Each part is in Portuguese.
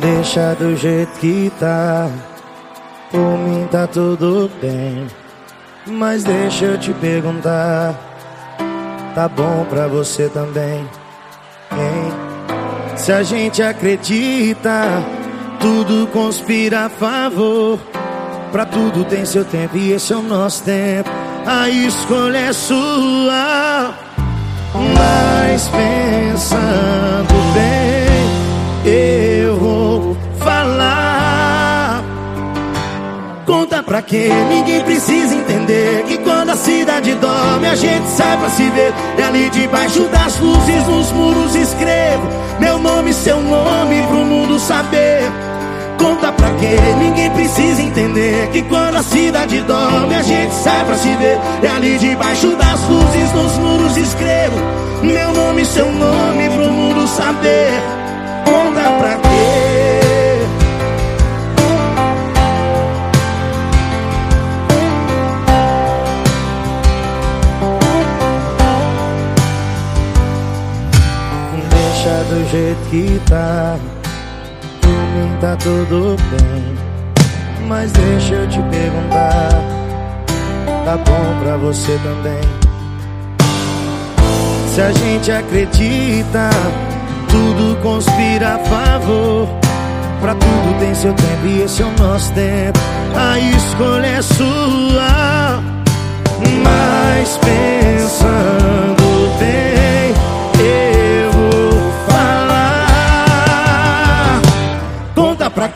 Deixa do jeito que tá. Por mim tá tudo bem. Mas deixa eu te perguntar. Tá bom pra você também? Hein? Se a gente acredita, tudo conspira a favor. Pra tudo tem seu tempo e esse é o nosso tempo. A escolha é sua. Mas pensando bem, Quê? Ninguém precisa entender que quando a cidade dorme, a gente sai pra se ver. E ali debaixo das luzes, nos muros escrevo meu nome e seu nome pro mundo saber. Conta pra quê? Ninguém precisa entender que quando a cidade dorme, a gente sai pra se ver. E ali debaixo das luzes, nos muros escrevo meu nome e seu nome pro mundo saber. Conta pra quê? Jeito que tá mim tá tudo bem. Mas deixa eu te perguntar: tá bom pra você também? Se a gente acredita, tudo conspira a favor. Pra tudo tem seu tempo e esse é o nosso tempo. A escolha é sua.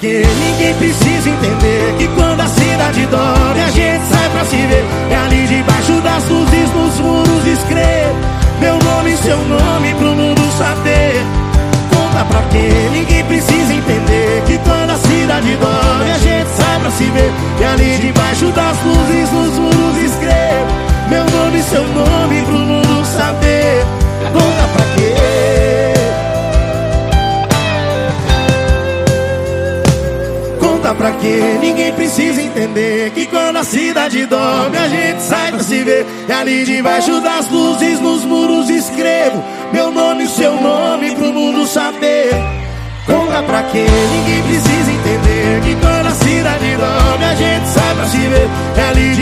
Quê? Ninguém precisa entender que quando a cidade dorme, a gente sai pra se ver. É ali debaixo das luzes, nos muros escrevo meu nome e seu nome pro mundo saber. Conta pra quê? Ninguém precisa entender que quando a cidade dorme, a gente sai pra se ver. E ali debaixo das luzes, nos muros escrevo meu nome e seu nome Pra quê? Ninguém precisa entender que quando a cidade dorme, a gente sai pra se ver. E ali debaixo das luzes, nos muros escrevo meu nome e seu nome pro mundo saber. Conta pra quê? Ninguém precisa entender que quando a cidade dorme, a gente sai pra se ver. E ali